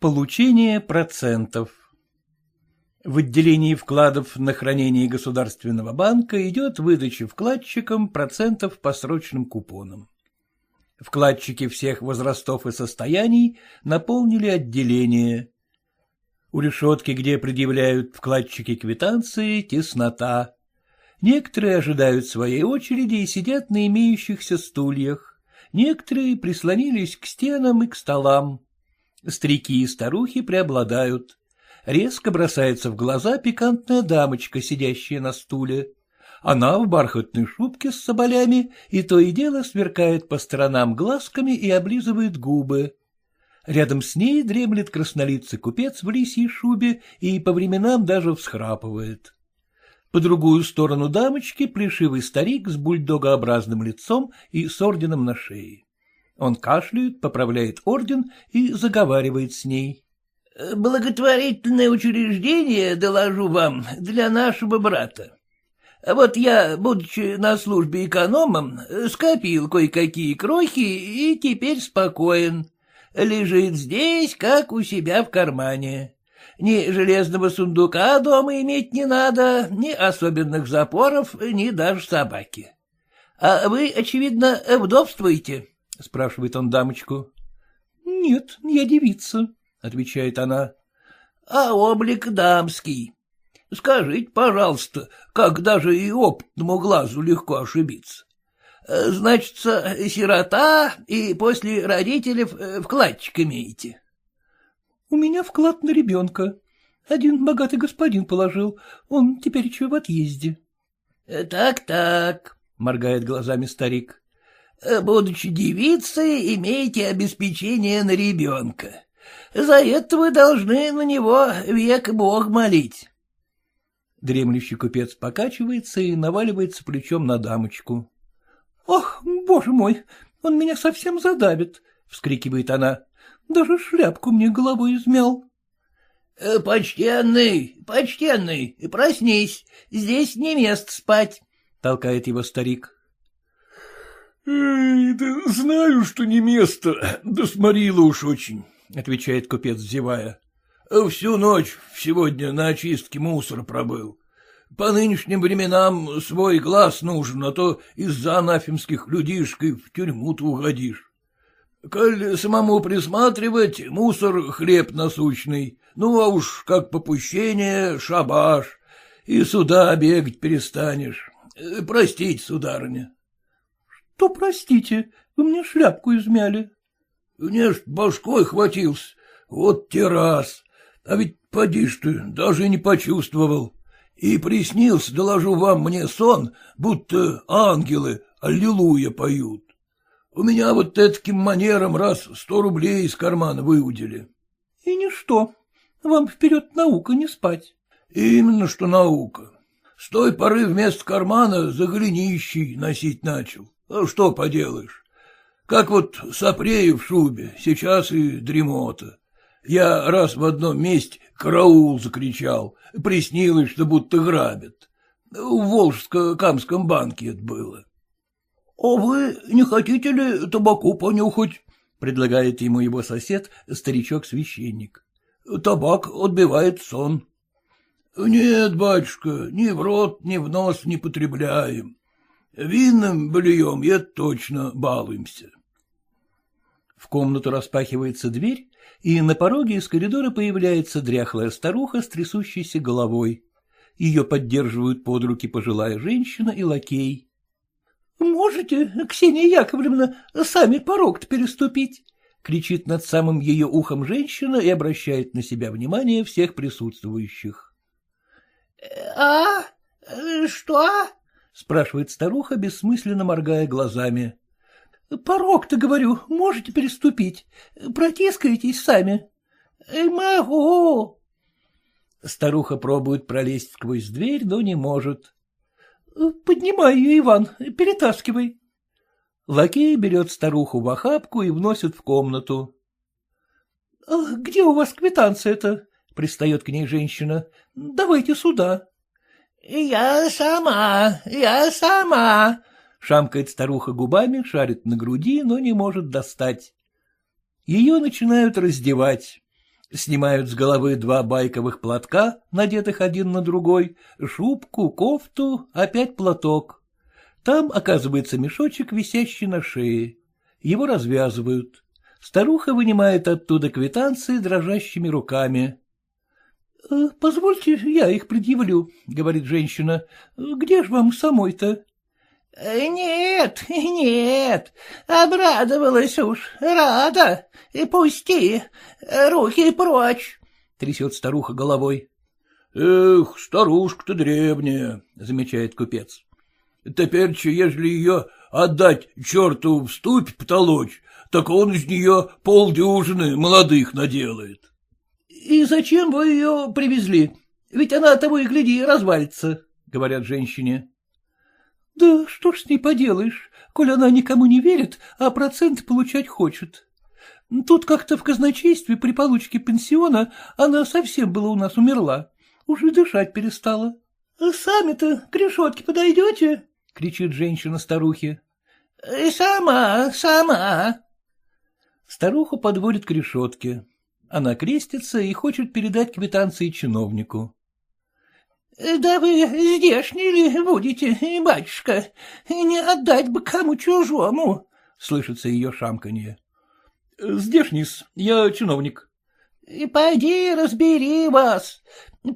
Получение процентов В отделении вкладов на хранение Государственного банка идет выдача вкладчикам процентов по срочным купонам. Вкладчики всех возрастов и состояний наполнили отделение. У решетки, где предъявляют вкладчики квитанции, теснота. Некоторые ожидают своей очереди и сидят на имеющихся стульях. Некоторые прислонились к стенам и к столам. Старики и старухи преобладают. Резко бросается в глаза пикантная дамочка, сидящая на стуле. Она в бархатной шубке с соболями и то и дело сверкает по сторонам глазками и облизывает губы. Рядом с ней дремлет краснолицый купец в лисьей шубе и по временам даже всхрапывает. По другую сторону дамочки плешивый старик с бульдогообразным лицом и с орденом на шее. Он кашляет, поправляет орден и заговаривает с ней. — Благотворительное учреждение, доложу вам, для нашего брата. Вот я, будучи на службе экономом, скопил кое-какие крохи и теперь спокоен. Лежит здесь, как у себя в кармане. Ни железного сундука дома иметь не надо, ни особенных запоров, ни даже собаки. А вы, очевидно, вдовствуете? — спрашивает он дамочку. — Нет, я девица, — отвечает она. — А облик дамский. Скажите, пожалуйста, как даже и опытному глазу легко ошибиться. Значится, сирота и после родителей э, вкладчик имеете? — У меня вклад на ребенка. Один богатый господин положил, он теперь еще в отъезде. Так — Так-так, — моргает глазами старик. — Будучи девицей, имеете обеспечение на ребенка. За это вы должны на него век Бог молить. Дремлющий купец покачивается и наваливается плечом на дамочку. — Ах, боже мой, он меня совсем задавит! — вскрикивает она. — Даже шляпку мне головой измял. — Почтенный, почтенный, проснись, здесь не место спать, — толкает его старик. Эй, да знаю, что не место, да сморила уж очень, — отвечает купец, зевая. — Всю ночь сегодня на очистке мусора пробыл. По нынешним временам свой глаз нужен, а то из-за анафемских людишек и в тюрьму-то угодишь. Коль самому присматривать, мусор — хлеб насущный, ну а уж как попущение — шабаш, и сюда бегать перестанешь. Простите, сударыня. — Что простите? Вы мне шляпку измяли. — Мне ж башкой хватился. Вот те раз. А ведь поди ж ты, даже не почувствовал. И приснился, доложу вам, мне сон, будто ангелы «Аллилуйя» поют. У меня вот таким манером раз сто рублей из кармана выудили. — И ничто. Вам вперед наука не спать. — Именно что наука. С той поры вместо кармана за голенищей носить начал. А что поделаешь? Как вот сопрею в шубе, сейчас и дремота. Я раз в одном месте караул закричал, приснилось, что будто грабят. В Волжско-Камском банке это было. — А вы не хотите ли табаку понюхать? — предлагает ему его сосед, старичок-священник. — Табак отбивает сон. — Нет, батюшка, ни в рот, ни в нос не потребляем. Винным бельем это точно балуемся. В комнату распахивается дверь, и на пороге из коридора появляется дряхлая старуха с трясущейся головой. Ее поддерживают под руки пожилая женщина и лакей. — Можете, Ксения Яковлевна, сами порог-то переступить? — кричит над самым ее ухом женщина и обращает на себя внимание всех присутствующих. — А? Что? — спрашивает старуха, бессмысленно моргая глазами. — Порог-то, говорю, можете переступить. Протискаетесь сами. — Могу. Старуха пробует пролезть сквозь дверь, но не может. — Поднимай ее, Иван, перетаскивай. Лакей берет старуху в охапку и вносит в комнату. — Где у вас квитанция-то? — пристает к ней женщина. — Давайте сюда. — Я сама, я сама, — шамкает старуха губами, шарит на груди, но не может достать. Ее начинают раздевать. Снимают с головы два байковых платка, надетых один на другой, шубку, кофту, опять платок. Там оказывается мешочек, висящий на шее. Его развязывают. Старуха вынимает оттуда квитанции дрожащими руками. «Э, — Позвольте, я их предъявлю, — говорит женщина. — Где ж вам самой-то? Э, — Нет, нет, обрадовалась уж, рада. Пусти, руки прочь, — трясет старуха головой. — Эх, старушка-то древняя, — замечает купец. — Теперь, ежели ее отдать черту в ступь потолочь, так он из нее полдюжины молодых наделает. — И зачем вы ее привезли? Ведь она того и гляди развалится, — говорят женщине. — Да что ж с ней поделаешь, коль она никому не верит, а процент получать хочет. Тут как-то в казначействе при получке пенсиона она совсем была у нас умерла. Уже дышать перестала. — Сами-то к решетке подойдете? — кричит женщина старухе. — Сама, сама. Старуху подводит к решетке. Она крестится и хочет передать квитанции чиновнику. — Да вы здешний ли будете, батюшка? Не отдать бы кому чужому, — слышится ее шамканье. — Здешний-с, я чиновник. — Пойди разбери вас.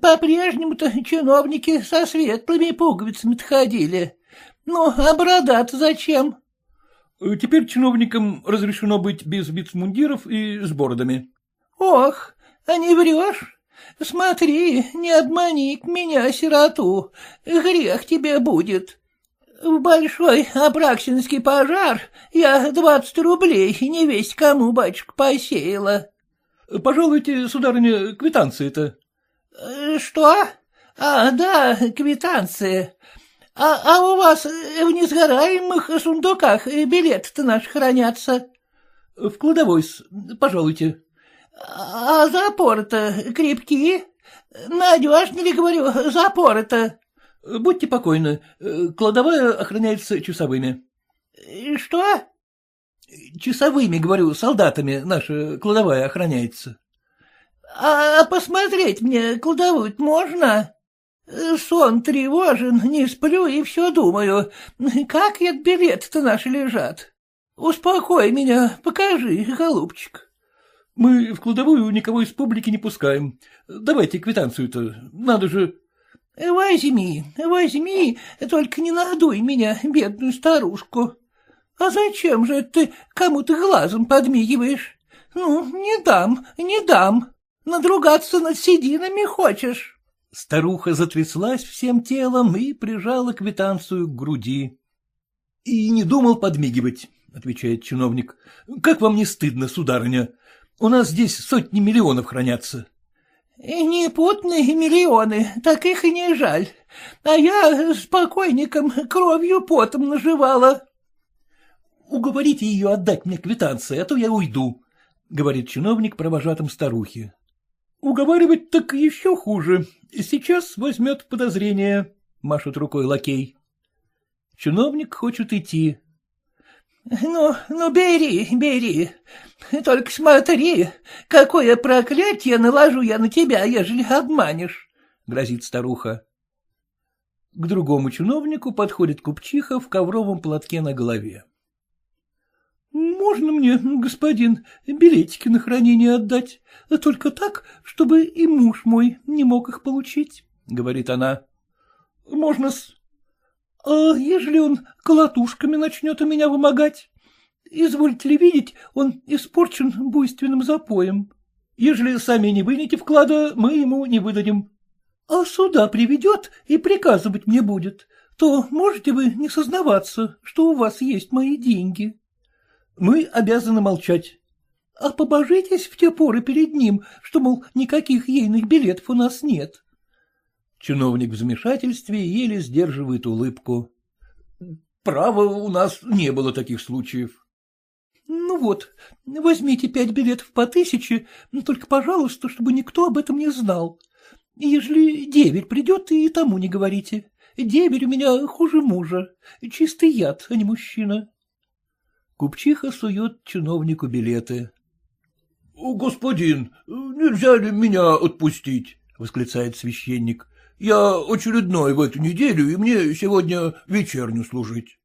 По-прежнему-то чиновники со светлыми пуговицами-то ходили. Ну, а борода зачем? — Теперь чиновникам разрешено быть без вицмундиров и с бородами. — Ох, а не врешь? Смотри, не обмани меня, сироту, грех тебе будет. В большой Апраксинский пожар я двадцать рублей не весь кому, батюшка, посеяла. — Пожалуйте, сударыня, квитанции-то. — Что? А, да, квитанция. А, а у вас в несгораемых сундуках билеты-то наши хранятся? — В кладовой, пожалуйте. — А запоры-то крепкие? Надежно ли, говорю, запоры-то? — Будьте покойны, кладовая охраняется часовыми. — Что? — Часовыми, говорю, солдатами наша кладовая охраняется. — А посмотреть мне кладовую можно? Сон тревожен, не сплю и все думаю, как это билеты-то наши лежат. Успокой меня, покажи, голубчик. Мы в кладовую никого из публики не пускаем. Давайте квитанцию-то, надо же... Возьми, возьми, только не надуй меня, бедную старушку. А зачем же ты кому-то глазом подмигиваешь? Ну, не дам, не дам. Надругаться над сединами хочешь? Старуха затряслась всем телом и прижала квитанцию к груди. — И не думал подмигивать, — отвечает чиновник. — Как вам не стыдно, сударыня? У нас здесь сотни миллионов хранятся. — Непутные миллионы, так их и не жаль. А я с покойником кровью потом наживала. — Уговорите ее отдать мне квитанции, а то я уйду, — говорит чиновник провожатым старухи. Уговаривать так еще хуже. Сейчас возьмет подозрение, — машет рукой лакей. Чиновник хочет идти. — Ну, ну, бери, бери. Только смотри, какое проклятие наложу я на тебя, ежели обманешь, — грозит старуха. К другому чиновнику подходит купчиха в ковровом платке на голове. Можно мне, господин, билетики на хранение отдать, только так, чтобы и муж мой не мог их получить, — говорит она. — Можно-с. — А ежели он колотушками начнет у меня вымогать? Извольте ли видеть, он испорчен буйственным запоем. Ежели сами не вынете вклада, мы ему не выдадим. А сюда приведет и приказывать мне будет, то можете вы не сознаваться, что у вас есть мои деньги. Мы обязаны молчать. А побожитесь в те поры перед ним, что, мол, никаких ейных билетов у нас нет. Чиновник в замешательстве еле сдерживает улыбку. Право, у нас не было таких случаев. Ну вот, возьмите пять билетов по тысяче, только, пожалуйста, чтобы никто об этом не знал. Ежели деверь придет, и тому не говорите. Деверь у меня хуже мужа, чистый яд, а не мужчина. Купчиха сует чиновнику билеты. — Господин, нельзя ли меня отпустить? — восклицает священник. — Я очередной в эту неделю, и мне сегодня вечерню служить.